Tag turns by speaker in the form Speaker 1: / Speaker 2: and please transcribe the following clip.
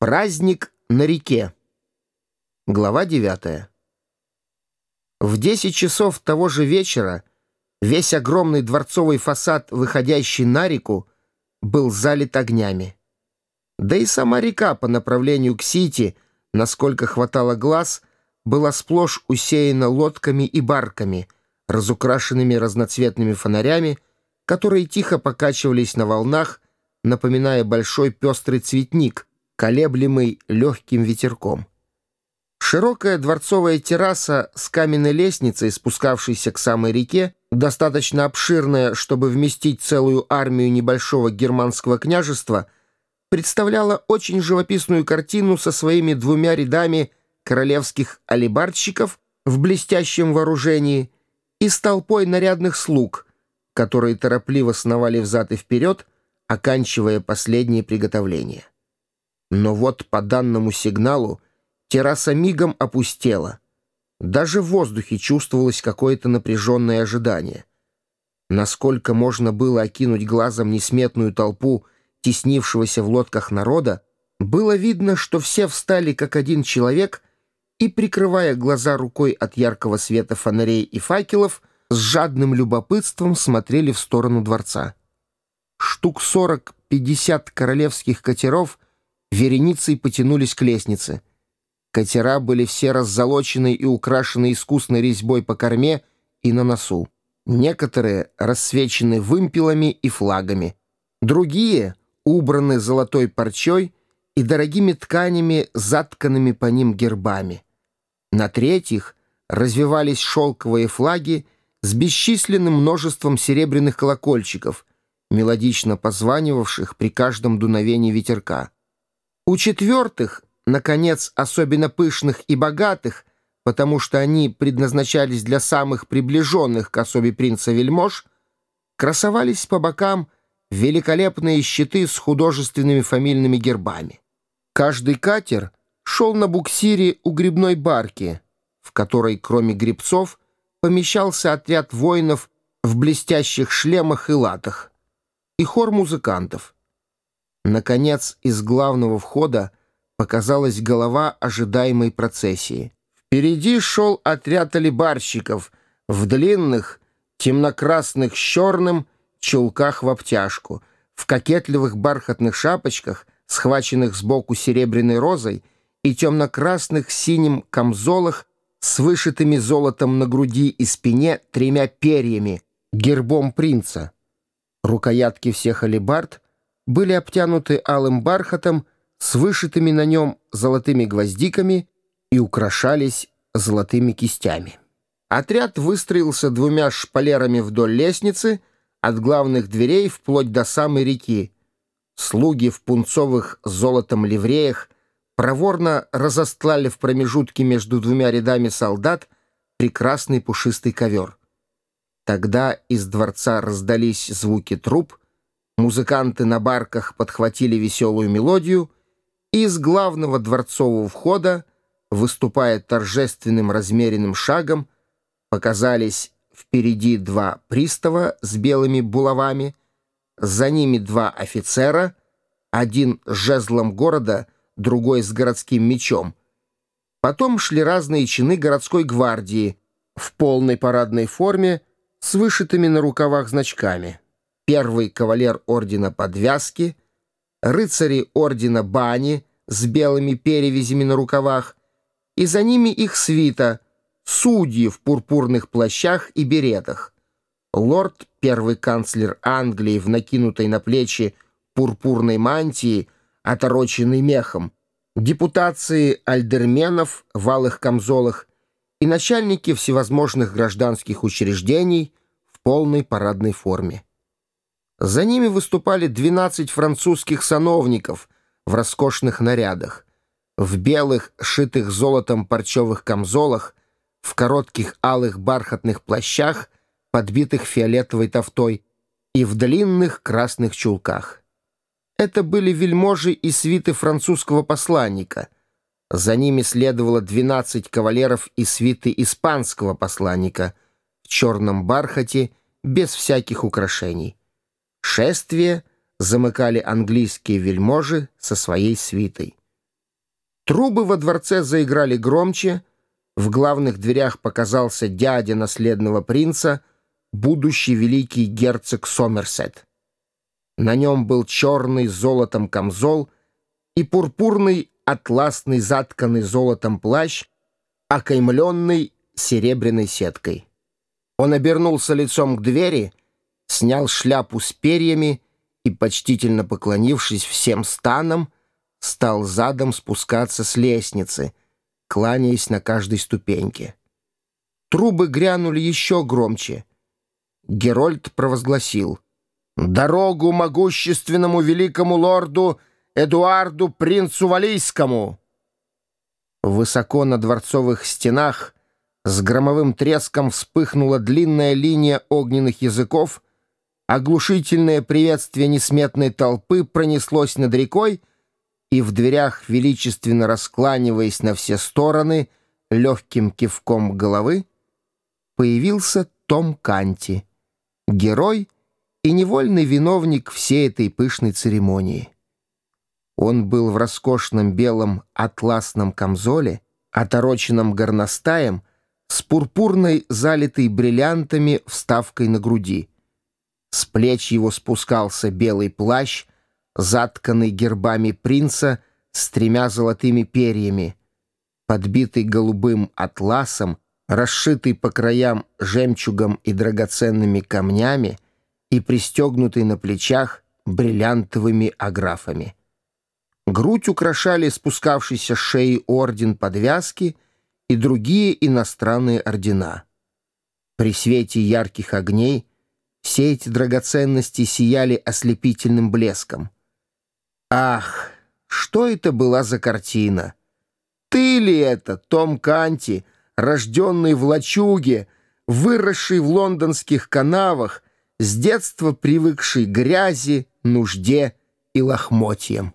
Speaker 1: Праздник на реке. Глава 9. В 10 часов того же вечера весь огромный дворцовый фасад, выходящий на реку, был залит огнями. Да и сама река по направлению к Сити, насколько хватало глаз, была сплошь усеяна лодками и барками, разукрашенными разноцветными фонарями, которые тихо покачивались на волнах, напоминая большой пестрый цветник, колеблемый легким ветерком. Широкая дворцовая терраса с каменной лестницей, спускавшейся к самой реке, достаточно обширная, чтобы вместить целую армию небольшого германского княжества, представляла очень живописную картину со своими двумя рядами королевских алибардщиков в блестящем вооружении и с толпой нарядных слуг, которые торопливо сновали взад и вперед, оканчивая последние приготовления. Но вот по данному сигналу терраса мигом опустела. Даже в воздухе чувствовалось какое-то напряженное ожидание. Насколько можно было окинуть глазом несметную толпу, теснившегося в лодках народа, было видно, что все встали как один человек и, прикрывая глаза рукой от яркого света фонарей и факелов, с жадным любопытством смотрели в сторону дворца. Штук сорок-пятьдесят королевских катеров — вереницей потянулись к лестнице. Катера были все раззолочены и украшены искусной резьбой по корме и на носу. Некоторые рассвечены вымпелами и флагами. Другие убраны золотой парчой и дорогими тканями, затканными по ним гербами. На третьих развивались шелковые флаги с бесчисленным множеством серебряных колокольчиков, мелодично позванивавших при каждом дуновении ветерка. У четвертых, наконец, особенно пышных и богатых, потому что они предназначались для самых приближенных к особе принца-вельмож, красовались по бокам великолепные щиты с художественными фамильными гербами. Каждый катер шел на буксире у грибной барки, в которой, кроме грибцов, помещался отряд воинов в блестящих шлемах и латах и хор музыкантов — Наконец, из главного входа показалась голова ожидаемой процессии. Впереди шел отряд алибарщиков в длинных, темно-красных с черным чулках в обтяжку, в кокетливых бархатных шапочках, схваченных сбоку серебряной розой, и темно-красных синим камзолах с вышитыми золотом на груди и спине тремя перьями, гербом принца. Рукоятки всех алибард были обтянуты алым бархатом с вышитыми на нем золотыми гвоздиками и украшались золотыми кистями. Отряд выстроился двумя шпалерами вдоль лестницы, от главных дверей вплоть до самой реки. Слуги в пунцовых золотом ливреях проворно разостлали в промежутке между двумя рядами солдат прекрасный пушистый ковер. Тогда из дворца раздались звуки труп — Музыканты на барках подхватили веселую мелодию, и из главного дворцового входа, выступая торжественным размеренным шагом, показались впереди два пристава с белыми булавами, за ними два офицера, один с жезлом города, другой с городским мечом. Потом шли разные чины городской гвардии в полной парадной форме с вышитыми на рукавах значками первый кавалер ордена Подвязки, рыцари ордена Бани с белыми перевязями на рукавах, и за ними их свита, судьи в пурпурных плащах и беретах. Лорд, первый канцлер Англии в накинутой на плечи пурпурной мантии, отороченной мехом, депутации альдерменов в алых камзолах и начальники всевозможных гражданских учреждений в полной парадной форме. За ними выступали 12 французских сановников в роскошных нарядах, в белых, шитых золотом парчевых камзолах, в коротких алых бархатных плащах, подбитых фиолетовой тофтой, и в длинных красных чулках. Это были вельможи и свиты французского посланника. За ними следовало 12 кавалеров и свиты испанского посланника в черном бархате, без всяких украшений. Шествие замыкали английские вельможи со своей свитой. Трубы во дворце заиграли громче, в главных дверях показался дядя наследного принца, будущий великий герцог Сомерсет. На нем был черный золотом камзол и пурпурный атласный затканный золотом плащ, окаймленный серебряной сеткой. Он обернулся лицом к двери, снял шляпу с перьями и, почтительно поклонившись всем станам, стал задом спускаться с лестницы, кланяясь на каждой ступеньке. Трубы грянули еще громче. Герольд провозгласил «Дорогу могущественному великому лорду Эдуарду принцу Валийскому!» Высоко на дворцовых стенах с громовым треском вспыхнула длинная линия огненных языков, оглушительное приветствие несметной толпы пронеслось над рекой, и в дверях, величественно раскланиваясь на все стороны, легким кивком головы, появился Том Канти, герой и невольный виновник всей этой пышной церемонии. Он был в роскошном белом атласном камзоле, отороченном горностаем, с пурпурной, залитой бриллиантами, вставкой на груди. С плеч его спускался белый плащ — затканный гербами принца с тремя золотыми перьями, подбитый голубым атласом, расшитый по краям жемчугом и драгоценными камнями и пристегнутый на плечах бриллиантовыми аграфами. Грудь украшали спускавшийся с шеи орден подвязки и другие иностранные ордена. При свете ярких огней все эти драгоценности сияли ослепительным блеском — Ах, что это была за картина? Ты ли это, Том Канти, рожденный в лачуге, выросший в лондонских канавах, с детства привыкший к грязи, нужде и лохмотьям?